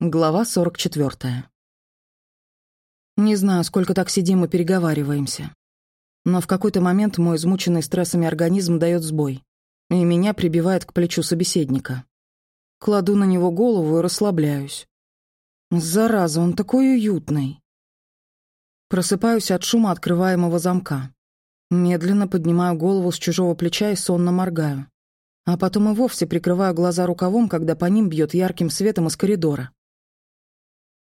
Глава 44. Не знаю, сколько так сидим и переговариваемся. Но в какой-то момент мой измученный стрессами организм дает сбой, и меня прибивает к плечу собеседника. Кладу на него голову и расслабляюсь. Зараза, он такой уютный. Просыпаюсь от шума открываемого замка. Медленно поднимаю голову с чужого плеча и сонно моргаю. А потом и вовсе прикрываю глаза рукавом, когда по ним бьет ярким светом из коридора.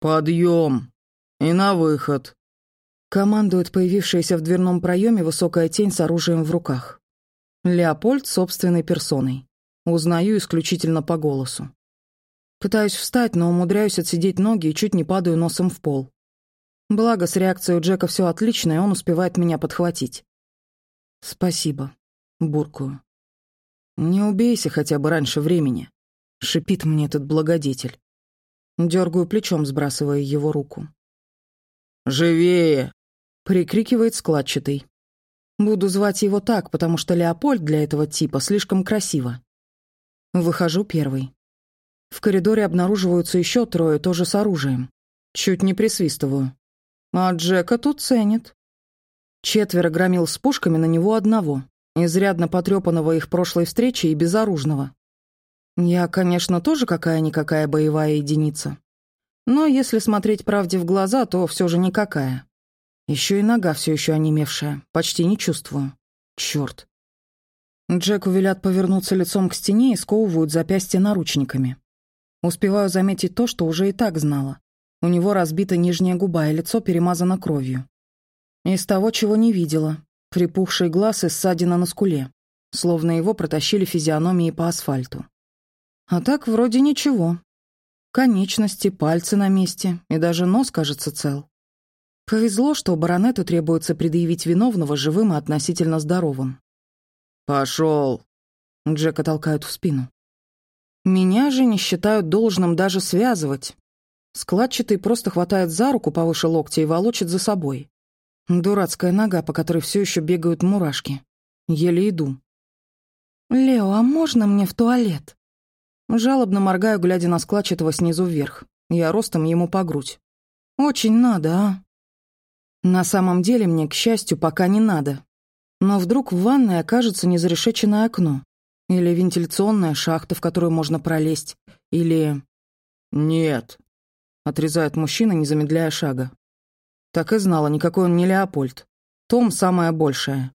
«Подъем! И на выход!» Командует появившаяся в дверном проеме высокая тень с оружием в руках. Леопольд собственной персоной. Узнаю исключительно по голосу. Пытаюсь встать, но умудряюсь отсидеть ноги и чуть не падаю носом в пол. Благо, с реакцией у Джека все отлично, и он успевает меня подхватить. «Спасибо», — буркую. «Не убейся хотя бы раньше времени», — шипит мне этот благодетель. Дергаю плечом, сбрасывая его руку. «Живее!» — прикрикивает складчатый. Буду звать его так, потому что Леопольд для этого типа слишком красиво. Выхожу первый. В коридоре обнаруживаются еще трое, тоже с оружием. Чуть не присвистываю. А Джека тут ценит. Четверо громил с пушками на него одного, изрядно потрепанного их прошлой встречи и безоружного. Я, конечно, тоже какая-никакая боевая единица. Но если смотреть правде в глаза, то все же никакая. Еще и нога все еще онемевшая, почти не чувствую. Черт. Джеку велят повернуться лицом к стене и сковывают запястья наручниками. Успеваю заметить то, что уже и так знала. У него разбита нижняя губа, и лицо перемазано кровью. Из того, чего не видела. Припухший глаз и ссадина на скуле. Словно его протащили физиономией по асфальту. А так вроде ничего. Конечности, пальцы на месте, и даже нос, кажется, цел. Повезло, что баронету требуется предъявить виновного живым и относительно здоровым. «Пошел!» Джека толкают в спину. Меня же не считают должным даже связывать. Складчатый просто хватает за руку повыше локтя и волочит за собой. Дурацкая нога, по которой все еще бегают мурашки. Еле иду. «Лео, а можно мне в туалет?» Жалобно моргаю, глядя на складчатого снизу вверх. Я ростом ему по грудь. «Очень надо, а?» На самом деле мне, к счастью, пока не надо. Но вдруг в ванной окажется незарешеченное окно. Или вентиляционная шахта, в которую можно пролезть. Или... «Нет», — отрезает мужчина, не замедляя шага. Так и знала, никакой он не Леопольд. Том самое большее.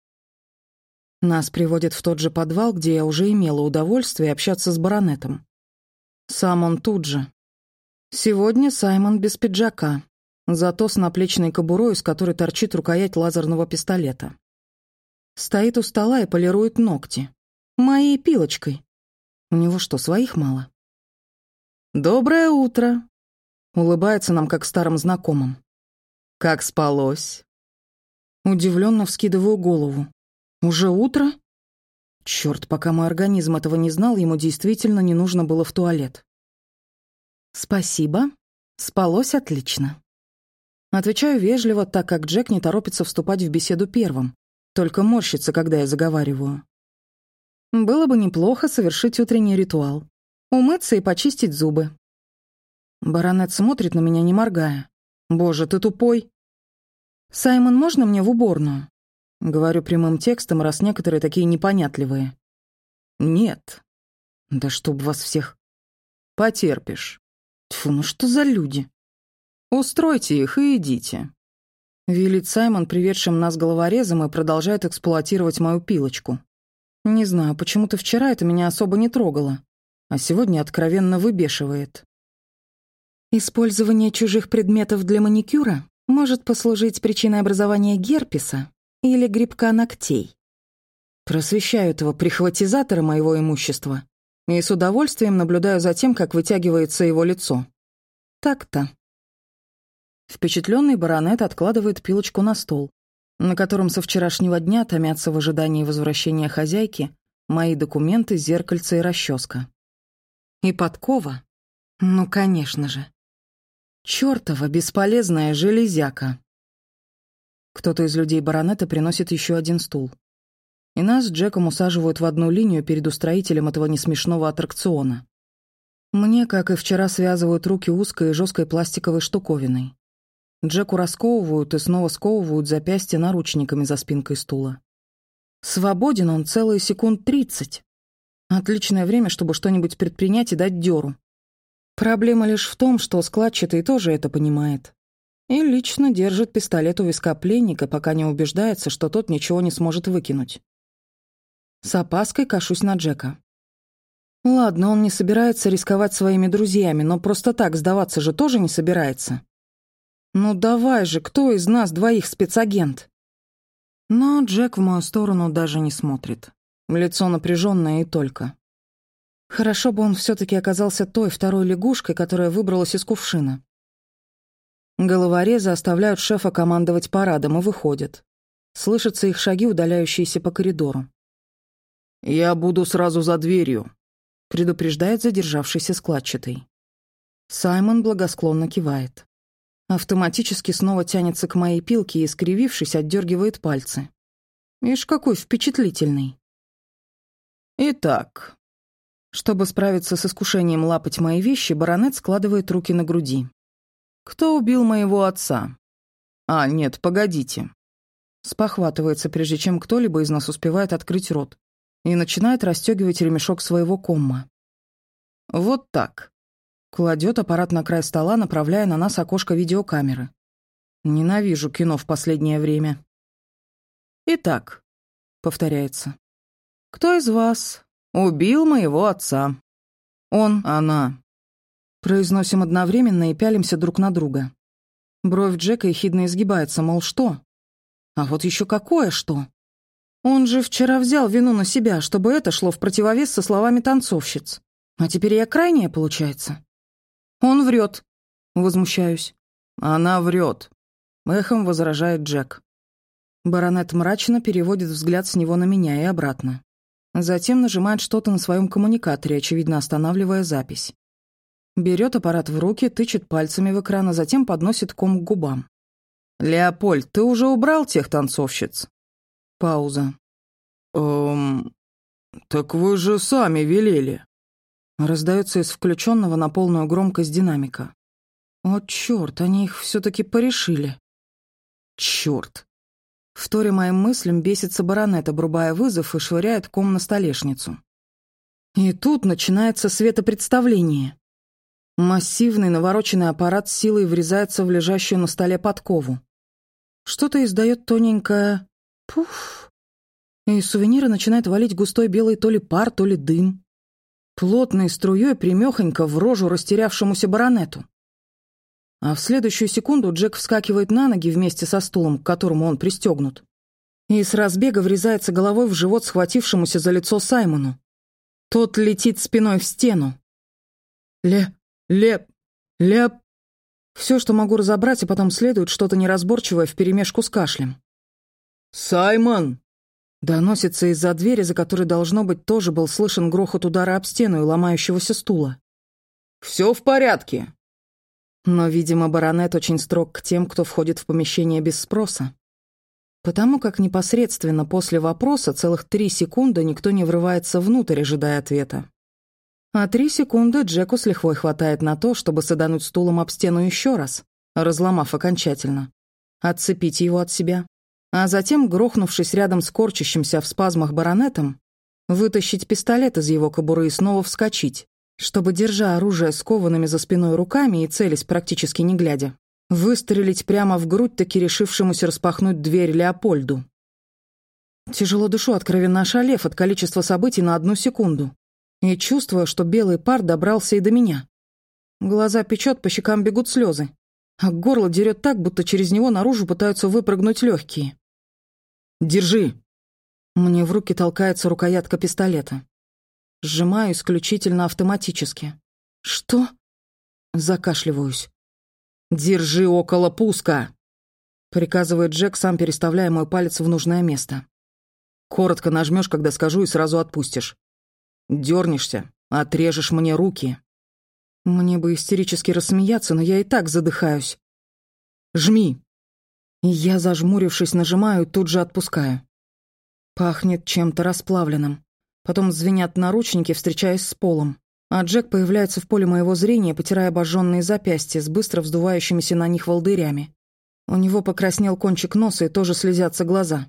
Нас приводят в тот же подвал, где я уже имела удовольствие общаться с баронетом. Сам он тут же. Сегодня Саймон без пиджака, зато с наплечной кобурой, из которой торчит рукоять лазерного пистолета. Стоит у стола и полирует ногти. Моей пилочкой. У него что, своих мало? «Доброе утро!» Улыбается нам, как старым знакомым. «Как спалось?» Удивленно вскидываю голову. Уже утро? Черт, пока мой организм этого не знал, ему действительно не нужно было в туалет. Спасибо. Спалось отлично. Отвечаю вежливо, так как Джек не торопится вступать в беседу первым, только морщится, когда я заговариваю. Было бы неплохо совершить утренний ритуал. Умыться и почистить зубы. Баронет смотрит на меня, не моргая. «Боже, ты тупой!» «Саймон, можно мне в уборную?» Говорю прямым текстом, раз некоторые такие непонятливые. Нет. Да чтоб вас всех. Потерпишь. Тьфу, ну что за люди? Устройте их и идите. Велит Саймон, приведшим нас головорезом, и продолжает эксплуатировать мою пилочку. Не знаю, почему-то вчера это меня особо не трогало, а сегодня откровенно выбешивает. Использование чужих предметов для маникюра может послужить причиной образования герпеса или грибка ногтей. Просвещаю этого прихватизатора моего имущества и с удовольствием наблюдаю за тем, как вытягивается его лицо. Так-то. Впечатленный баронет откладывает пилочку на стол, на котором со вчерашнего дня томятся в ожидании возвращения хозяйки мои документы, зеркальце и расческа. И подкова. Ну, конечно же. Чёртова бесполезная железяка. Кто-то из людей баронета приносит еще один стул. И нас с Джеком усаживают в одну линию перед устроителем этого несмешного аттракциона. Мне, как и вчера, связывают руки узкой и жесткой пластиковой штуковиной. Джеку расковывают и снова сковывают запястья наручниками за спинкой стула. Свободен он целые секунд тридцать. Отличное время, чтобы что-нибудь предпринять и дать дёру. Проблема лишь в том, что складчатый тоже это понимает. И лично держит пистолет у виска пленника, пока не убеждается, что тот ничего не сможет выкинуть. С опаской кашусь на Джека. Ладно, он не собирается рисковать своими друзьями, но просто так сдаваться же тоже не собирается. Ну давай же, кто из нас двоих спецагент? Но Джек в мою сторону даже не смотрит. Лицо напряженное и только. Хорошо бы он все-таки оказался той второй лягушкой, которая выбралась из кувшина. Головорезы оставляют шефа командовать парадом и выходят. Слышатся их шаги, удаляющиеся по коридору. «Я буду сразу за дверью», — предупреждает задержавшийся складчатый. Саймон благосклонно кивает. Автоматически снова тянется к моей пилке и, скривившись, отдергивает пальцы. Ишь, какой впечатлительный. Итак, чтобы справиться с искушением лапать мои вещи, баронет складывает руки на груди. «Кто убил моего отца?» «А, нет, погодите». Спохватывается, прежде чем кто-либо из нас успевает открыть рот, и начинает расстегивать ремешок своего комма. «Вот так». Кладет аппарат на край стола, направляя на нас окошко видеокамеры. Ненавижу кино в последнее время. «Итак», — повторяется. «Кто из вас убил моего отца?» «Он». «Она». Произносим одновременно и пялимся друг на друга. Бровь Джека ехидно изгибается, мол, что? А вот еще какое что? Он же вчера взял вину на себя, чтобы это шло в противовес со словами танцовщиц. А теперь я крайняя, получается. Он врет. Возмущаюсь. Она врет. Эхом возражает Джек. Баронет мрачно переводит взгляд с него на меня и обратно. Затем нажимает что-то на своем коммуникаторе, очевидно останавливая запись. Берет аппарат в руки, тычет пальцами в экран, а затем подносит ком к губам. «Леопольд, ты уже убрал тех танцовщиц?» Пауза. «Эм... Так вы же сами велели». Раздается из включенного на полную громкость динамика. «О, черт, они их все-таки порешили». «Черт!» Вторя моим мыслям, бесится баронет, обрубая вызов и швыряет ком на столешницу. И тут начинается светопредставление. Массивный навороченный аппарат силой врезается в лежащую на столе подкову. Что-то издает тоненькое «пуф», и из сувенира начинает валить густой белый то ли пар, то ли дым. Плотной струей примехонько в рожу растерявшемуся баронету. А в следующую секунду Джек вскакивает на ноги вместе со стулом, к которому он пристегнут, и с разбега врезается головой в живот схватившемуся за лицо Саймону. Тот летит спиной в стену. Ле... ле... ле... Все, что могу разобрать, и потом следует что-то неразборчивое вперемешку с кашлем. «Саймон!» Доносится из-за двери, за которой, должно быть, тоже был слышен грохот удара об стену и ломающегося стула. «Все в порядке!» Но, видимо, баронет очень строг к тем, кто входит в помещение без спроса. Потому как непосредственно после вопроса целых три секунды никто не врывается внутрь, ожидая ответа. А три секунды Джеку с лихвой хватает на то, чтобы садануть стулом об стену еще раз, разломав окончательно, отцепить его от себя, а затем, грохнувшись рядом с корчащимся в спазмах баронетом, вытащить пистолет из его кобуры и снова вскочить, чтобы, держа оружие скованными за спиной руками и целясь практически не глядя, выстрелить прямо в грудь таки решившемуся распахнуть дверь Леопольду. Тяжело дышу, откровенно ошалев от количества событий на одну секунду, и чувствую, что белый пар добрался и до меня. Глаза печет, по щекам бегут слезы, а горло дерет так, будто через него наружу пытаются выпрыгнуть легкие. «Держи!» Мне в руки толкается рукоятка пистолета. Сжимаю исключительно автоматически. «Что?» Закашливаюсь. «Держи около пуска!» Приказывает Джек, сам переставляя мой палец в нужное место. Коротко нажмешь, когда скажу, и сразу отпустишь. Дернешься, отрежешь мне руки. Мне бы истерически рассмеяться, но я и так задыхаюсь. Жми. Я, зажмурившись, нажимаю тут же отпускаю. Пахнет чем-то расплавленным. Потом звенят наручники, встречаясь с полом. а Джек появляется в поле моего зрения, потирая обожженные запястья с быстро вздувающимися на них волдырями. У него покраснел кончик носа и тоже слезятся глаза.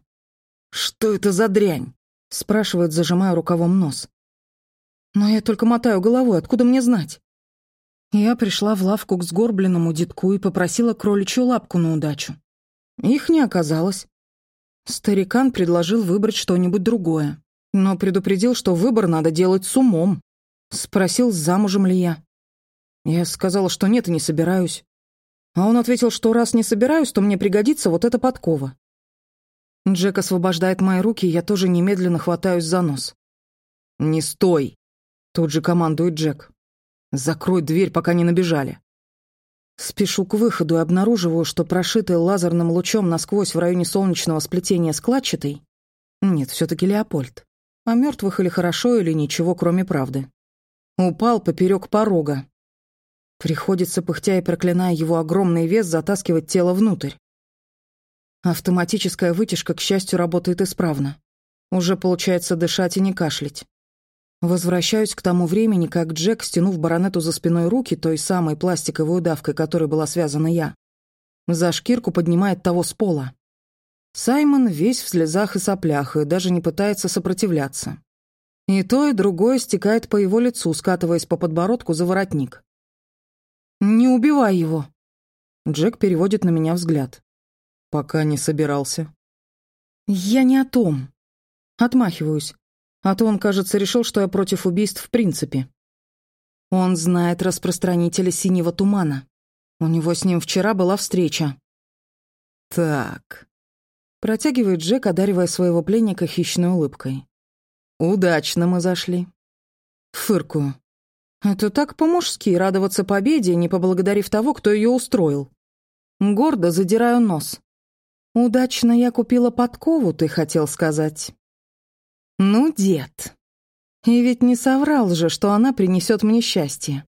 «Что это за дрянь?» — спрашивает, зажимая рукавом нос. Но я только мотаю головой, откуда мне знать? Я пришла в лавку к сгорбленному детку и попросила кроличью лапку на удачу. Их не оказалось. Старикан предложил выбрать что-нибудь другое, но предупредил, что выбор надо делать с умом. Спросил, замужем ли я. Я сказала, что нет и не собираюсь. А он ответил, что раз не собираюсь, то мне пригодится вот эта подкова. Джек освобождает мои руки, и я тоже немедленно хватаюсь за нос. «Не стой!» — тут же командует Джек. «Закрой дверь, пока не набежали». Спешу к выходу и обнаруживаю, что прошитый лазерным лучом насквозь в районе солнечного сплетения складчатый... Нет, все таки Леопольд. А мертвых или хорошо, или ничего, кроме правды. Упал поперек порога. Приходится, пыхтя и проклиная его огромный вес, затаскивать тело внутрь. Автоматическая вытяжка, к счастью, работает исправно. Уже получается дышать и не кашлять. Возвращаюсь к тому времени, как Джек, стянув баронету за спиной руки, той самой пластиковой удавкой, которой была связана я, за шкирку поднимает того с пола. Саймон весь в слезах и соплях и даже не пытается сопротивляться. И то, и другое стекает по его лицу, скатываясь по подбородку за воротник. «Не убивай его!» Джек переводит на меня взгляд. «Пока не собирался». «Я не о том». Отмахиваюсь. А то он, кажется, решил, что я против убийств в принципе. Он знает распространителя синего тумана. У него с ним вчера была встреча. «Так», — протягивает Джек, одаривая своего пленника хищной улыбкой. «Удачно мы зашли». Фыркую. Это так по-мужски радоваться победе, не поблагодарив того, кто ее устроил. Гордо задираю нос. «Удачно я купила подкову, ты хотел сказать». «Ну, дед». И ведь не соврал же, что она принесет мне счастье.